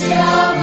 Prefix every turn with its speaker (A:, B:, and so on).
A: show.